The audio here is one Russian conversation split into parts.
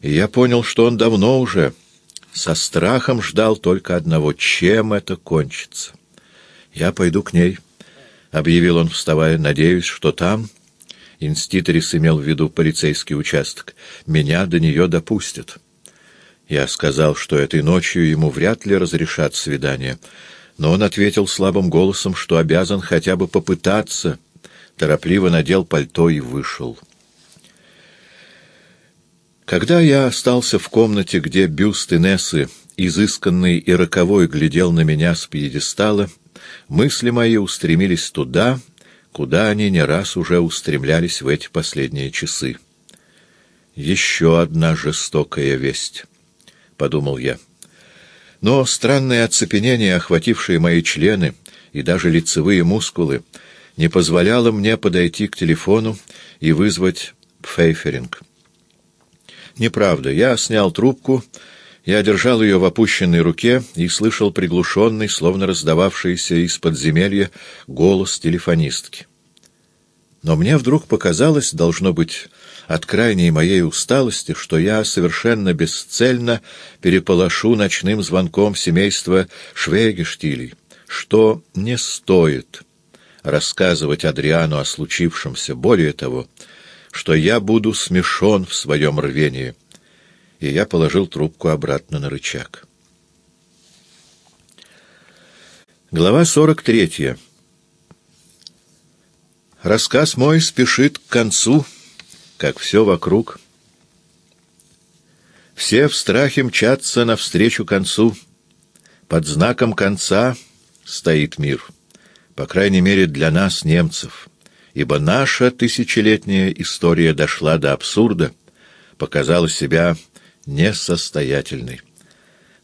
И я понял, что он давно уже со страхом ждал только одного, чем это кончится. «Я пойду к ней», — объявил он, вставая, — «надеюсь, что там...» Инститорис имел в виду полицейский участок. «Меня до нее допустят». Я сказал, что этой ночью ему вряд ли разрешат свидание, но он ответил слабым голосом, что обязан хотя бы попытаться, торопливо надел пальто и вышел. Когда я остался в комнате, где бюст Инессы, изысканный и роковой, глядел на меня с пьедестала, мысли мои устремились туда, куда они не раз уже устремлялись в эти последние часы. «Еще одна жестокая весть», — подумал я. Но странное оцепенение, охватившее мои члены и даже лицевые мускулы, не позволяло мне подойти к телефону и вызвать Пфейферинг. Неправда. Я снял трубку, я держал ее в опущенной руке и слышал приглушенный, словно раздававшийся из подземелья, голос телефонистки. Но мне вдруг показалось, должно быть, от крайней моей усталости, что я совершенно бесцельно переполошу ночным звонком семейства Швейгештилей, что не стоит рассказывать Адриану о случившемся. Более того, что я буду смешон в своем рвении. И я положил трубку обратно на рычаг. Глава 43. Рассказ мой спешит к концу, как все вокруг. Все в страхе мчатся навстречу концу. Под знаком конца стоит мир, по крайней мере для нас, немцев ибо наша тысячелетняя история дошла до абсурда, показала себя несостоятельной.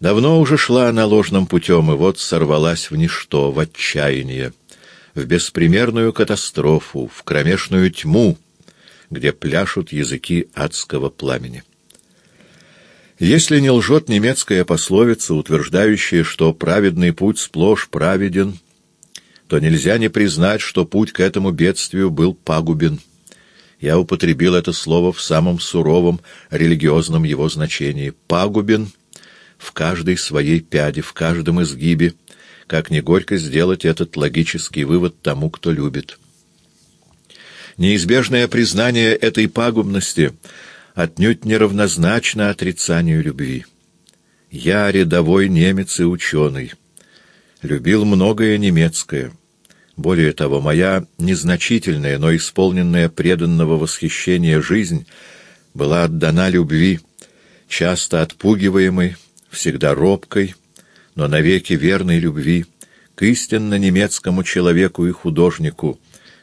Давно уже шла она ложным путем, и вот сорвалась в ничто, в отчаяние, в беспримерную катастрофу, в кромешную тьму, где пляшут языки адского пламени. Если не лжет немецкая пословица, утверждающая, что праведный путь сплошь праведен, то нельзя не признать, что путь к этому бедствию был пагубен. Я употребил это слово в самом суровом религиозном его значении. Пагубен в каждой своей пяде, в каждом изгибе, как не горько сделать этот логический вывод тому, кто любит. Неизбежное признание этой пагубности отнюдь неравнозначно отрицанию любви. Я рядовой немец и ученый. Любил многое немецкое — более того, моя незначительная, но исполненная преданного восхищения жизнь была отдана любви, часто отпугиваемой, всегда робкой, но навеки верной любви, к истинно немецкому человеку и художнику,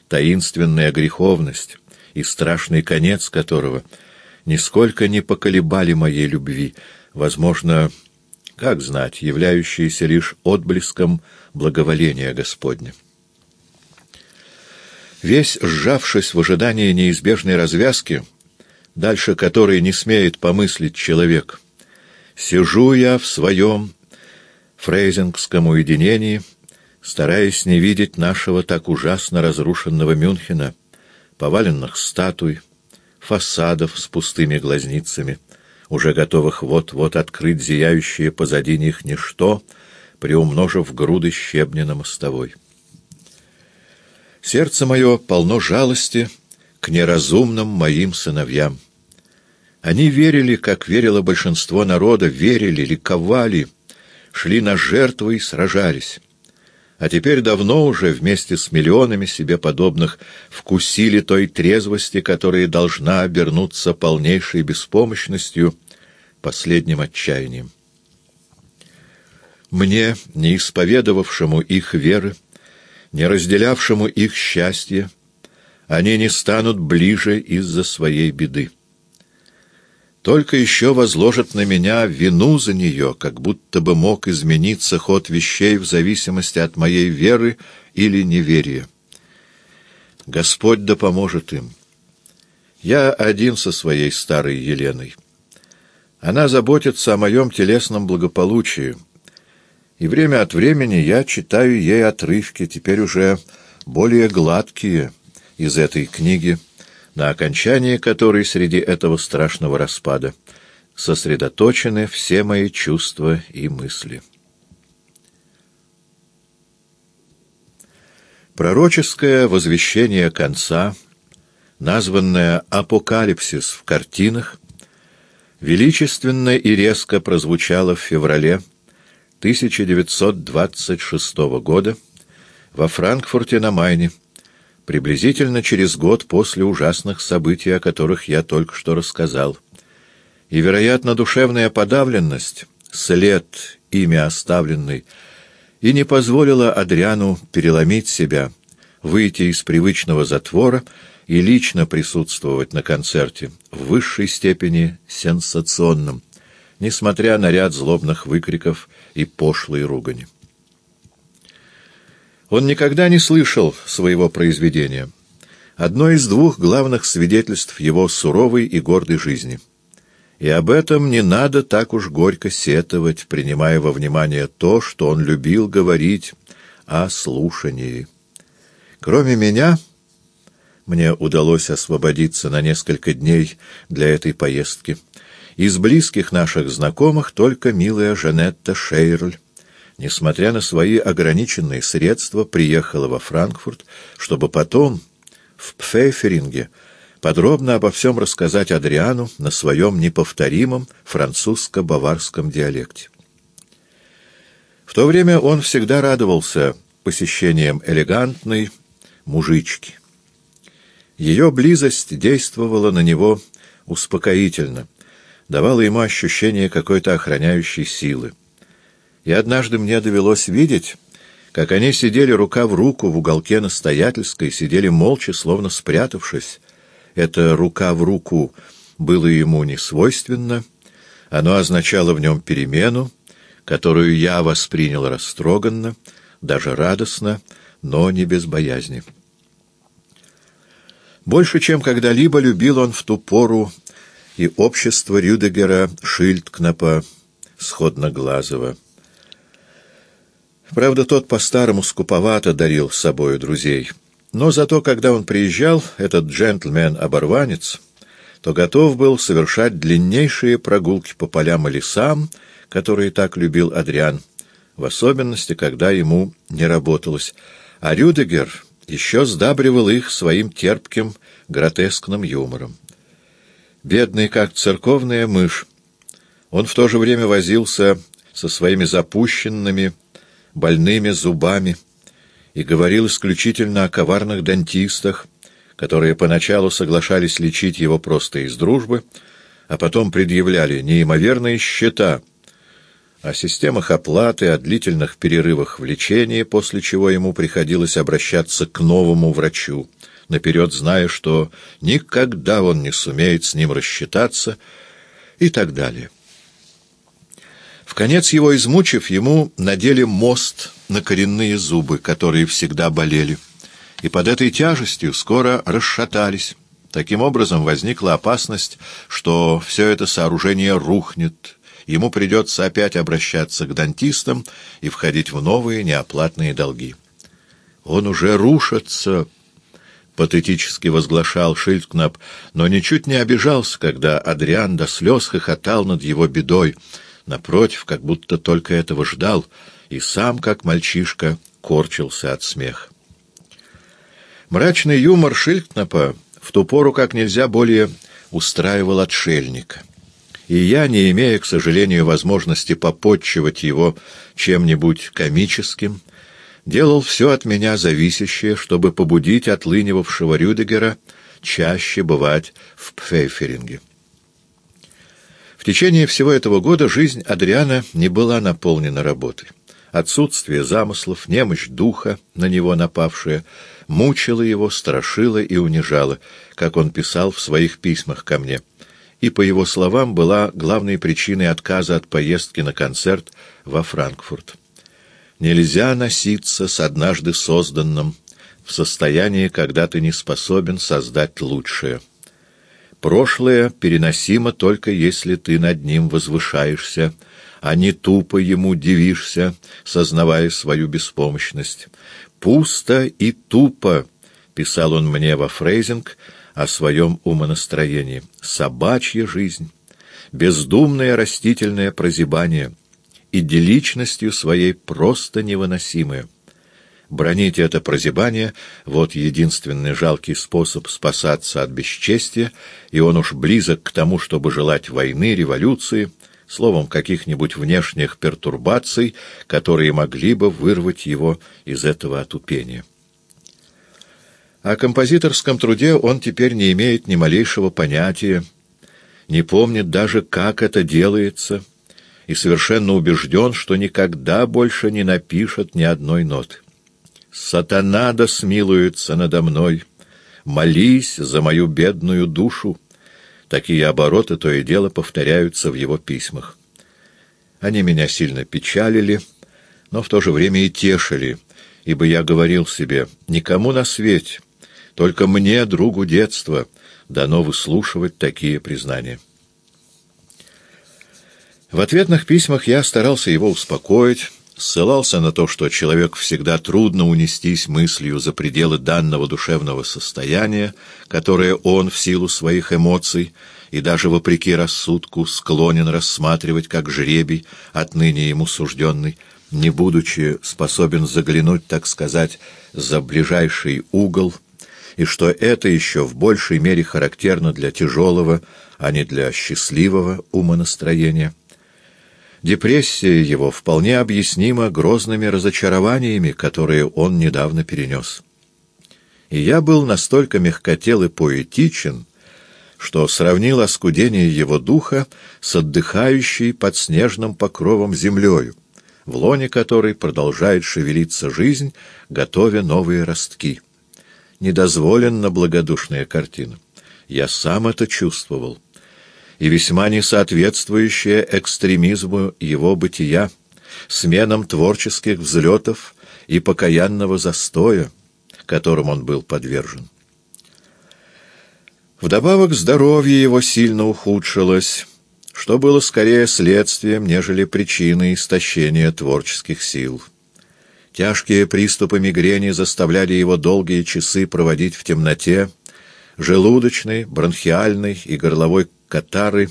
таинственная греховность и страшный конец которого нисколько не поколебали моей любви, возможно, как знать, являющиеся лишь отблеском благоволения Господня. Весь сжавшись в ожидании неизбежной развязки, дальше которой не смеет помыслить человек, сижу я в своем фрейзингском уединении, стараясь не видеть нашего так ужасно разрушенного Мюнхена, поваленных статуй, фасадов с пустыми глазницами, уже готовых вот-вот открыть зияющее позади них ничто, приумножив груды щебня на мостовой. Сердце мое полно жалости к неразумным моим сыновьям. Они верили, как верило большинство народа, верили, ликовали, шли на жертвы и сражались. А теперь давно уже вместе с миллионами себе подобных вкусили той трезвости, которая должна обернуться полнейшей беспомощностью, последним отчаянием. Мне, не исповедовавшему их веры, не разделявшему их счастье, они не станут ближе из-за своей беды. Только еще возложат на меня вину за нее, как будто бы мог измениться ход вещей в зависимости от моей веры или неверия. Господь да поможет им. Я один со своей старой Еленой. Она заботится о моем телесном благополучии, и время от времени я читаю ей отрывки, теперь уже более гладкие, из этой книги, на окончании которой среди этого страшного распада сосредоточены все мои чувства и мысли. Пророческое возвещение конца, названное «Апокалипсис» в картинах, величественно и резко прозвучало в феврале 1926 года во Франкфурте на Майне, приблизительно через год после ужасных событий, о которых я только что рассказал. И, вероятно, душевная подавленность, след, имя оставленный, и не позволила Адриану переломить себя, выйти из привычного затвора и лично присутствовать на концерте в высшей степени сенсационном, несмотря на ряд злобных выкриков и пошлые ругани. Он никогда не слышал своего произведения. Одно из двух главных свидетельств его суровой и гордой жизни. И об этом не надо так уж горько сетовать, принимая во внимание то, что он любил говорить о слушании. Кроме меня, мне удалось освободиться на несколько дней для этой поездки. Из близких наших знакомых только милая Жанетта Шейрль несмотря на свои ограниченные средства, приехала во Франкфурт, чтобы потом в Пфейферинге подробно обо всем рассказать Адриану на своем неповторимом французско-баварском диалекте. В то время он всегда радовался посещениям элегантной мужички. Ее близость действовала на него успокоительно, давала ему ощущение какой-то охраняющей силы. И однажды мне довелось видеть, как они сидели рука в руку в уголке настоятельской, сидели молча, словно спрятавшись. Это рука в руку было ему не свойственно, оно означало в нем перемену, которую я воспринял растроганно, даже радостно, но не без боязни. Больше, чем когда-либо, любил он в ту пору и общество Рюдегера, Шильдкнапа, Сходноглазого. Правда, тот по-старому скуповато дарил с собою друзей. Но зато, когда он приезжал, этот джентльмен-оборванец, то готов был совершать длиннейшие прогулки по полям и лесам, которые так любил Адриан, в особенности, когда ему не работалось. А Рюдегер еще сдабривал их своим терпким, гротескным юмором. Бедный, как церковная мышь, он в то же время возился со своими запущенными, больными зубами и говорил исключительно о коварных дантистах, которые поначалу соглашались лечить его просто из дружбы, а потом предъявляли неимоверные счета о системах оплаты, о длительных перерывах в лечении, после чего ему приходилось обращаться к новому врачу, наперед зная, что никогда он не сумеет с ним рассчитаться и так далее. В конец его измучив, ему надели мост на коренные зубы, которые всегда болели, и под этой тяжестью скоро расшатались. Таким образом возникла опасность, что все это сооружение рухнет, ему придется опять обращаться к дантистам и входить в новые неоплатные долги. «Он уже рушится!» — патетически возглашал Шильдкнап, но ничуть не обижался, когда Адриан до слез хохотал над его бедой — Напротив, как будто только этого ждал, и сам, как мальчишка, корчился от смеха. Мрачный юмор Шильдкнапа в ту пору как нельзя более устраивал отшельника. И я, не имея, к сожалению, возможности попотчевать его чем-нибудь комическим, делал все от меня зависящее, чтобы побудить отлынивавшего Рюдегера чаще бывать в Пфейферинге. В течение всего этого года жизнь Адриана не была наполнена работой. Отсутствие замыслов, немощь духа, на него напавшая, мучила его, страшила и унижала, как он писал в своих письмах ко мне. И, по его словам, была главной причиной отказа от поездки на концерт во Франкфурт. Нельзя носиться с однажды созданным в состоянии, когда ты не способен создать лучшее. Прошлое переносимо только если ты над ним возвышаешься, а не тупо ему дивишься, сознавая свою беспомощность. «Пусто и тупо», — писал он мне во фрейзинг о своем умонастроении, — «собачья жизнь». бездумное растительное прозябание, идилличностью своей просто невыносимое. Бронить это прозябание — вот единственный жалкий способ спасаться от бесчестия, и он уж близок к тому, чтобы желать войны, революции, словом, каких-нибудь внешних пертурбаций, которые могли бы вырвать его из этого отупения. О композиторском труде он теперь не имеет ни малейшего понятия, не помнит даже, как это делается, и совершенно убежден, что никогда больше не напишет ни одной ноты. «Сатана да смилуется надо мной, молись за мою бедную душу». Такие обороты то и дело повторяются в его письмах. Они меня сильно печалили, но в то же время и тешили, ибо я говорил себе, никому на свете, только мне, другу детства, дано выслушивать такие признания. В ответных письмах я старался его успокоить, ссылался на то, что человек всегда трудно унестись мыслью за пределы данного душевного состояния, которое он в силу своих эмоций и даже вопреки рассудку склонен рассматривать как жребий, отныне ему сужденный, не будучи способен заглянуть, так сказать, за ближайший угол, и что это еще в большей мере характерно для тяжелого, а не для счастливого умонастроения. Депрессия его вполне объяснима грозными разочарованиями, которые он недавно перенес. И я был настолько мягкотел и поэтичен, что сравнил оскудение его духа с отдыхающей под снежным покровом землею, в лоне которой продолжает шевелиться жизнь, готовя новые ростки. Недозволенно благодушная картина. Я сам это чувствовал и весьма несоответствующее экстремизму его бытия, сменам творческих взлетов и покаянного застоя, которым он был подвержен. Вдобавок здоровье его сильно ухудшилось, что было скорее следствием, нежели причиной истощения творческих сил. Тяжкие приступы мигрени заставляли его долгие часы проводить в темноте, желудочный, бронхиальный и горловой катары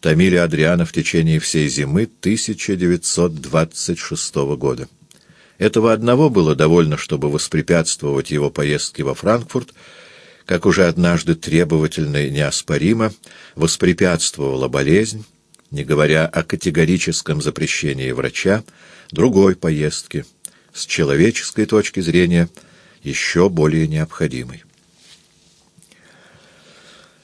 томили Адриана в течение всей зимы 1926 года. Этого одного было довольно, чтобы воспрепятствовать его поездке во Франкфурт, как уже однажды требовательно и неоспоримо воспрепятствовала болезнь, не говоря о категорическом запрещении врача, другой поездки, с человеческой точки зрения еще более необходимой.